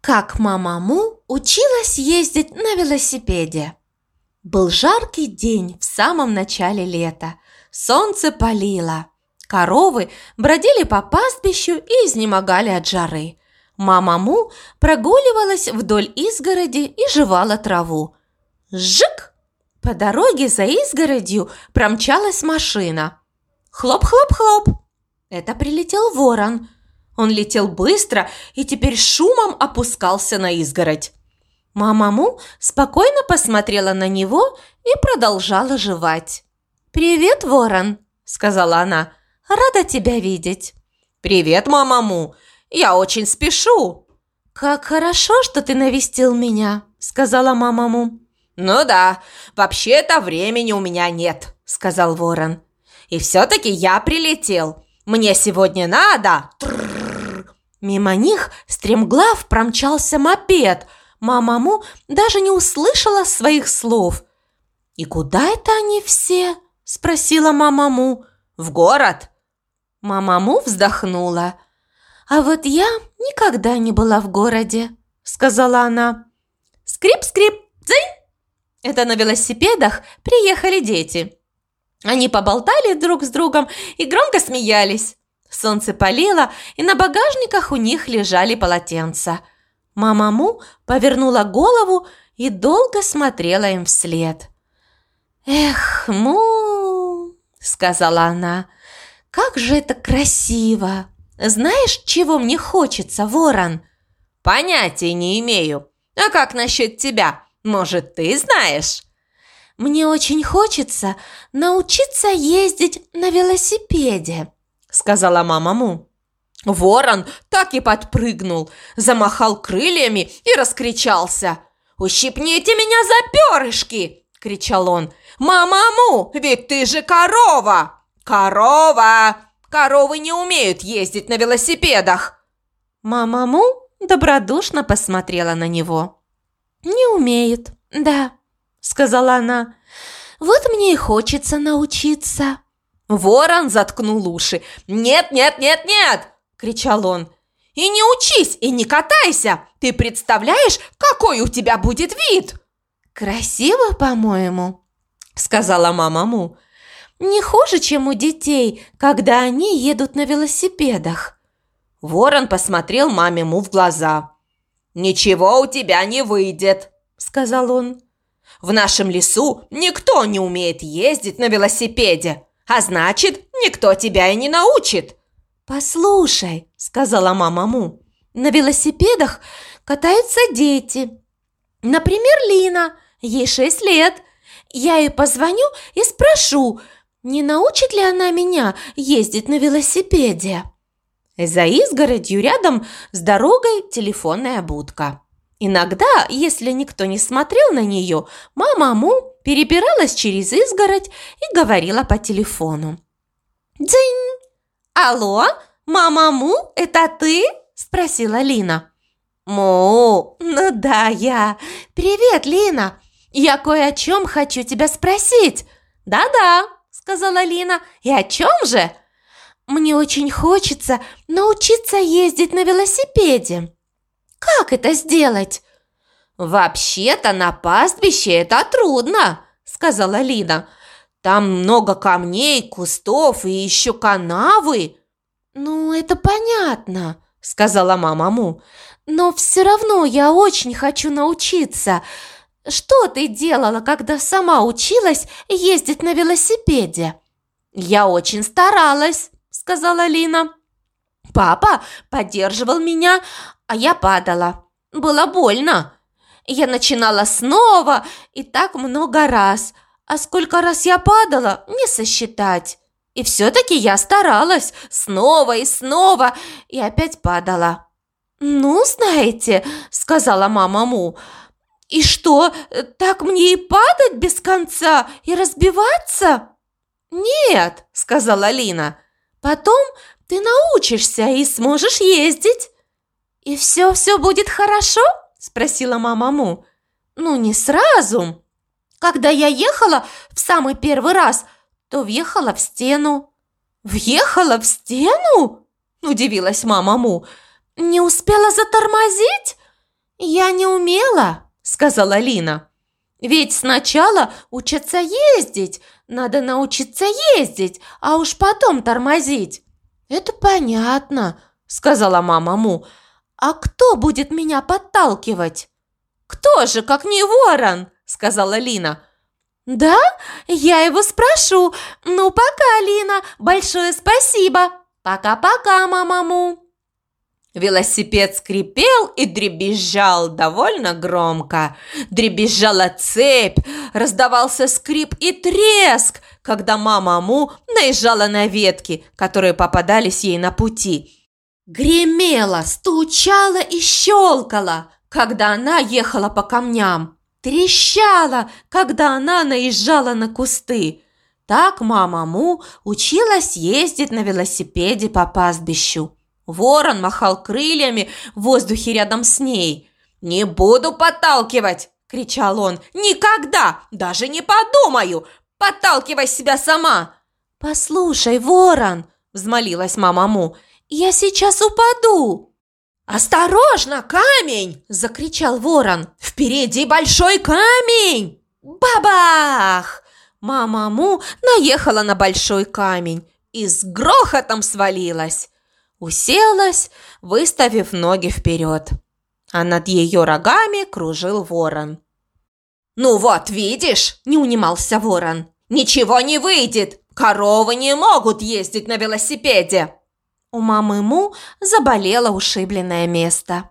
Как мама Му училась ездить на велосипеде. Был жаркий день в самом начале лета. Солнце палило. Коровы бродили по пастбищу и изнемогали от жары. Мама Му прогуливалась вдоль изгороди и жевала траву. Жик! По дороге за изгородью промчалась машина. Хлоп-хлоп-хлоп! Это прилетел ворон – он летел быстро и теперь шумом опускался на изгородь. Мама Му спокойно посмотрела на него и продолжала жевать. «Привет, ворон!» – сказала она. «Рада тебя видеть!» «Привет, мама Му! Я очень спешу!» «Как хорошо, что ты навестил меня!» – сказала мама Му. «Ну да, вообще-то времени у меня нет», – сказал ворон. «И все-таки я прилетел. Мне сегодня надо...» Мимо них стремглав промчался мопед. Мамаму даже не услышала своих слов. «И куда это они все?» – спросила мамаму. «В город». Мамаму вздохнула. «А вот я никогда не была в городе», – сказала она. «Скрип-скрип, дзынь!» Это на велосипедах приехали дети. Они поболтали друг с другом и громко смеялись. Солнце палило, и на багажниках у них лежали полотенца. Мама Му повернула голову и долго смотрела им вслед. «Эх, Му!» – сказала она. «Как же это красиво! Знаешь, чего мне хочется, ворон?» «Понятия не имею. А как насчет тебя? Может, ты знаешь?» «Мне очень хочется научиться ездить на велосипеде», – сказала мама Му. Ворон так и подпрыгнул, замахал крыльями и раскричался. «Ущипните меня за перышки!» – кричал он. «Мама Му, ведь ты же корова!» «Корова! Коровы не умеют ездить на велосипедах!» Мама Му добродушно посмотрела на него. «Не умеют, да», – сказала она. «Вот мне и хочется научиться». Ворон заткнул уши. «Нет, нет, нет, нет!» – кричал он. «И не учись, и не катайся! Ты представляешь, какой у тебя будет вид?» «Красиво, по-моему», – сказала мама Му. «Не хуже, чем у детей, когда они едут на велосипедах». Ворон посмотрел маме Му в глаза. «Ничего у тебя не выйдет», – сказал он. «В нашем лесу никто не умеет ездить на велосипеде а значит, никто тебя и не научит». «Послушай», – сказала мама Му, – «на велосипедах катаются дети. Например, Лина, ей шесть лет. Я ей позвоню и спрошу, не научит ли она меня ездить на велосипеде?» За изгородью рядом с дорогой телефонная будка. Иногда, если никто не смотрел на нее, мама Му перебиралась через изгородь и говорила по телефону. «Дзынь! Алло, мама Му, это ты?» – спросила Лина. «Му, ну да, я. Привет, Лина. Я кое о чем хочу тебя спросить». «Да-да», – сказала Лина. «И о чем же?» «Мне очень хочется научиться ездить на велосипеде». Как это сделать?» «Вообще-то на пастбище это трудно», – сказала Лина. «Там много камней, кустов и еще канавы». «Ну, это понятно», – сказала мама Му. «Но все равно я очень хочу научиться. Что ты делала, когда сама училась ездить на велосипеде?» «Я очень старалась», – сказала Лина. «Папа поддерживал меня, а я падала. Было больно. Я начинала снова и так много раз. А сколько раз я падала, не сосчитать. И все-таки я старалась снова и снова и опять падала. «Ну, знаете», — сказала мама Му, — «и что, так мне и падать без конца и разбиваться?» «Нет», — сказала Лина, — «потом ты научишься и сможешь ездить». «И все-все будет хорошо?» – спросила мама Му. «Ну, не сразу. Когда я ехала в самый первый раз, то въехала в стену». «Въехала в стену?» – удивилась мама Му. «Не успела затормозить?» «Я не умела», – сказала Лина. «Ведь сначала учатся ездить, надо научиться ездить, а уж потом тормозить». «Это понятно», – сказала мама Му. «А кто будет меня подталкивать?» «Кто же, как не ворон?» – сказала Лина. «Да? Я его спрошу. Ну, пока, Лина. Большое спасибо. Пока-пока, мамаму». Велосипед скрипел и дребезжал довольно громко. Дребезжала цепь, раздавался скрип и треск, когда мама Му наезжала на ветки, которые попадались ей на пути. Гремела, стучала и щелкала, когда она ехала по камням. Трещала, когда она наезжала на кусты. Так мама Му училась ездить на велосипеде по пастбищу. Ворон махал крыльями в воздухе рядом с ней. «Не буду подталкивать!» – кричал он. «Никогда! Даже не подумаю! Подталкивай себя сама!» «Послушай, ворон!» – взмолилась мама Му. «Я сейчас упаду!» «Осторожно, камень!» – закричал ворон. «Впереди большой камень!» Бабах! Мама Му наехала на большой камень и с грохотом свалилась уселась, выставив ноги вперед. А над ее рогами кружил ворон. «Ну вот, видишь!» – не унимался ворон. «Ничего не выйдет! Коровы не могут ездить на велосипеде!» У мамы Му заболело ушибленное место.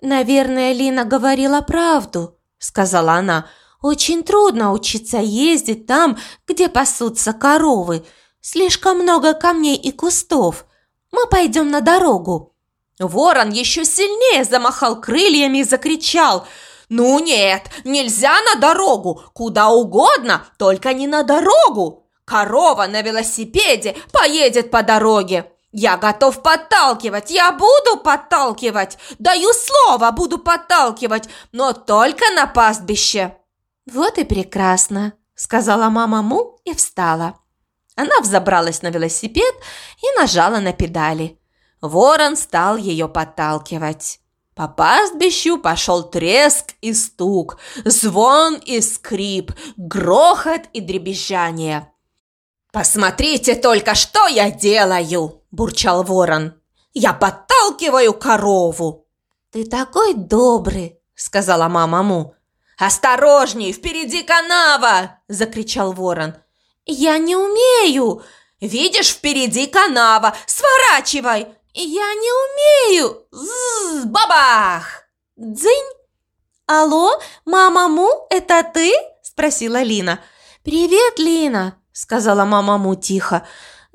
«Наверное, Лина говорила правду», – сказала она. «Очень трудно учиться ездить там, где пасутся коровы. Слишком много камней и кустов. Мы пойдем на дорогу». Ворон еще сильнее замахал крыльями и закричал «Ну нет, нельзя на дорогу, куда угодно, только не на дорогу! Корова на велосипеде поедет по дороге!» «Я готов подталкивать, я буду подталкивать! Даю слово, буду подталкивать, но только на пастбище!» «Вот и прекрасно!» – сказала мама Му и встала. Она взобралась на велосипед и нажала на педали. Ворон стал ее подталкивать. По пастбищу пошел треск и стук, звон и скрип, грохот и дребезжание. «Посмотрите только, что я делаю!» – бурчал ворон. «Я подталкиваю корову!» «Ты такой добрый!» – сказала мама Му. «Осторожней, впереди канава!» – закричал ворон. «Я не умею!» «Видишь, впереди канава! Сворачивай!» «Я не умею!» З Бабах! Дзынь! «Алло, мама Му, это ты?» – спросила Лина. «Привет, Лина!» – сказала мама Му тихо.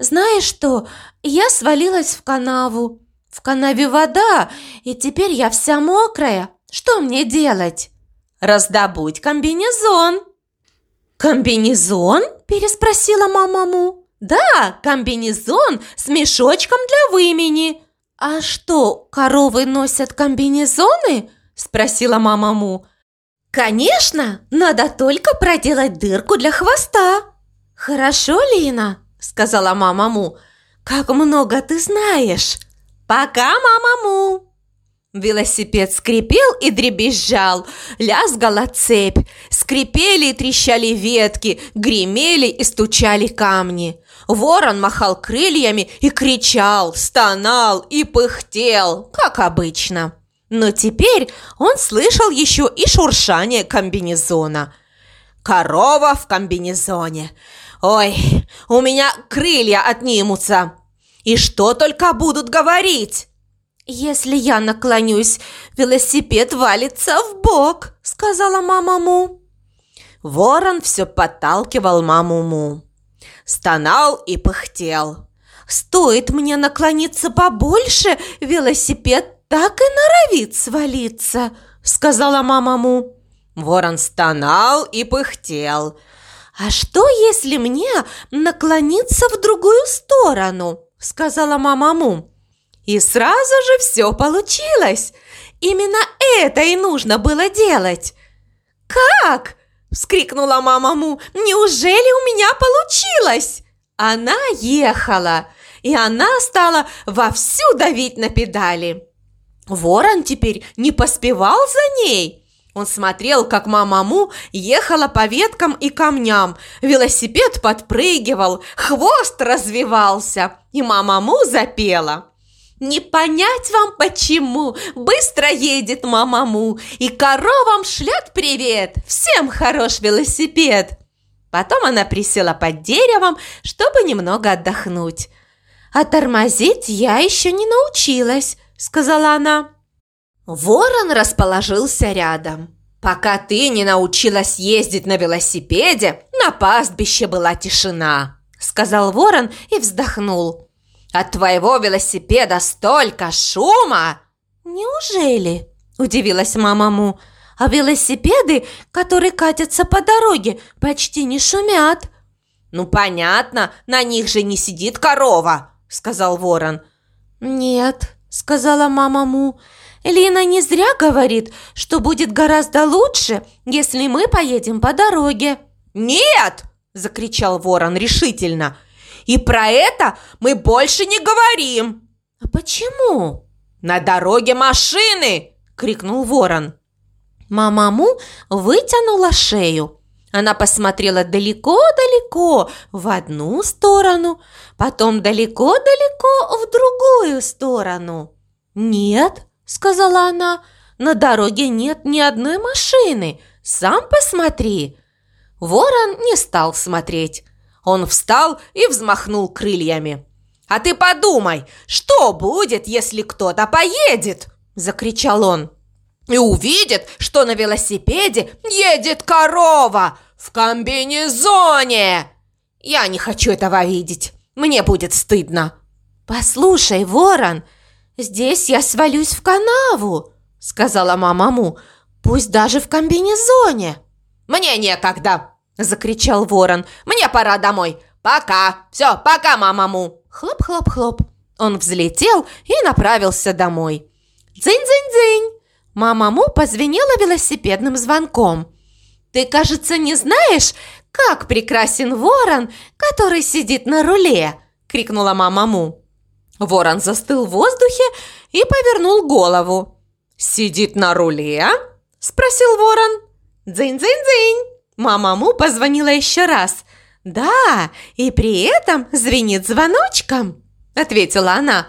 «Знаешь что, я свалилась в канаву. В канаве вода, и теперь я вся мокрая. Что мне делать?» «Раздобудь комбинезон!» «Комбинезон?» – переспросила мама Му. «Да, комбинезон с мешочком для вымени». «А что, коровы носят комбинезоны?» – спросила мама Му. «Конечно, надо только проделать дырку для хвоста». «Хорошо, Лина», – сказала мама Му. «Как много ты знаешь!» «Пока, мама Му!» Велосипед скрипел и дребезжал, лязгала цепь, скрипели и трещали ветки, гремели и стучали камни. Ворон махал крыльями и кричал, стонал и пыхтел, как обычно. Но теперь он слышал еще и шуршание комбинезона. Корова в комбинезоне. Ой, у меня крылья отнимутся. И что только будут говорить? «Если я наклонюсь, велосипед валится в бок», – сказала мама Му. Ворон все подталкивал маму Му. Стонал и пыхтел. «Стоит мне наклониться побольше, велосипед так и норовит свалиться», – сказала мама Му. Ворон стонал и пыхтел. «А что, если мне наклониться в другую сторону?» – сказала мама Му. И сразу же все получилось. Именно это и нужно было делать. «Как?» – вскрикнула мама Му. «Неужели у меня получилось?» Она ехала, и она стала вовсю давить на педали. Ворон теперь не поспевал за ней. Он смотрел, как мама Му ехала по веткам и камням. Велосипед подпрыгивал, хвост развивался, и мама Му запела. «Не понять вам почему, быстро едет мама Му, и коровам шлет привет, всем хорош велосипед!» Потом она присела под деревом, чтобы немного отдохнуть. «А тормозить я еще не научилась», — сказала она. Ворон расположился рядом. Пока ты не научилась ездить на велосипеде, на пастбище была тишина, сказал ворон и вздохнул. От твоего велосипеда столько шума! Неужели? Удивилась мама Му. А велосипеды, которые катятся по дороге, почти не шумят. Ну, понятно, на них же не сидит корова, сказал ворон. Нет, сказала мама Му. Лина не зря говорит, что будет гораздо лучше, если мы поедем по дороге. Нет! закричал ворон решительно. И про это мы больше не говорим. А почему? На дороге машины! крикнул ворон. Мамаму вытянула шею. Она посмотрела далеко-далеко в одну сторону, потом далеко-далеко в другую сторону. «Нет», — сказала она, — «на дороге нет ни одной машины. Сам посмотри». Ворон не стал смотреть. Он встал и взмахнул крыльями. «А ты подумай, что будет, если кто-то поедет?» – закричал он. «И увидит, что на велосипеде едет корова в комбинезоне! Я не хочу этого видеть, мне будет стыдно!» «Послушай, ворон, здесь я свалюсь в канаву!» – сказала мама Му. «Пусть даже в комбинезоне!» «Мне некогда!» – закричал ворон. «Мне пора домой! Пока! Все, пока, мама Му!» Хлоп-хлоп-хлоп. Он взлетел и направился домой. «Дзынь-дзынь-дзынь!» Мама Му позвенела велосипедным звонком. «Ты, кажется, не знаешь, как прекрасен ворон, который сидит на руле!» – крикнула мама Му. Ворон застыл в воздухе и повернул голову. «Сидит на руле?» – спросил ворон. «Дзынь-дзынь-дзынь!» Мама Му позвонила еще раз. «Да, и при этом звенит звоночком», – ответила она.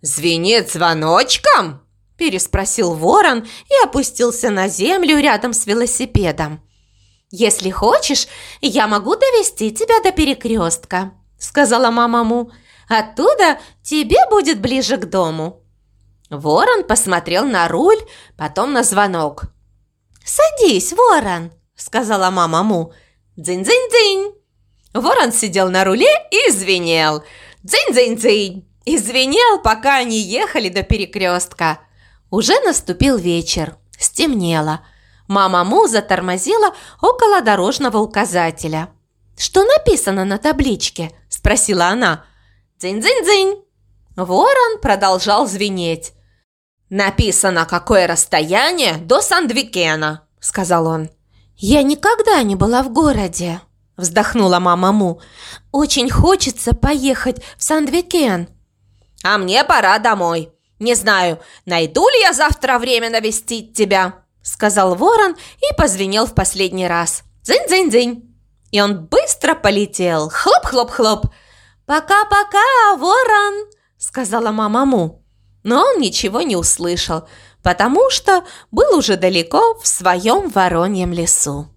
«Звенит звоночком?» – переспросил ворон и опустился на землю рядом с велосипедом. «Если хочешь, я могу довести тебя до перекрестка», – сказала мама Му. «Оттуда тебе будет ближе к дому». Ворон посмотрел на руль, потом на звонок. «Садись, ворон!» сказала мама Му. «Дзынь-дзынь-дзынь!» Ворон сидел на руле и звенел. «Дзынь-дзынь-дзынь!» И звенел, пока они ехали до перекрестка. Уже наступил вечер. Стемнело. Мама Му затормозила около дорожного указателя. «Что написано на табличке?» – спросила она. «Дзынь-дзынь-дзынь!» Ворон продолжал звенеть. «Написано, какое расстояние до Сандвикена», – сказал он. «Я никогда не была в городе», – вздохнула мама Му. «Очень хочется поехать в Сандвикен». «А мне пора домой. Не знаю, найду ли я завтра время навестить тебя», – сказал ворон и позвенел в последний раз. «Дзынь-дзынь-дзынь». И он быстро полетел. Хлоп-хлоп-хлоп. «Пока-пока, ворон!» – сказала мама Му. Но он ничего не услышал – потому что был уже далеко в своем вороньем лесу.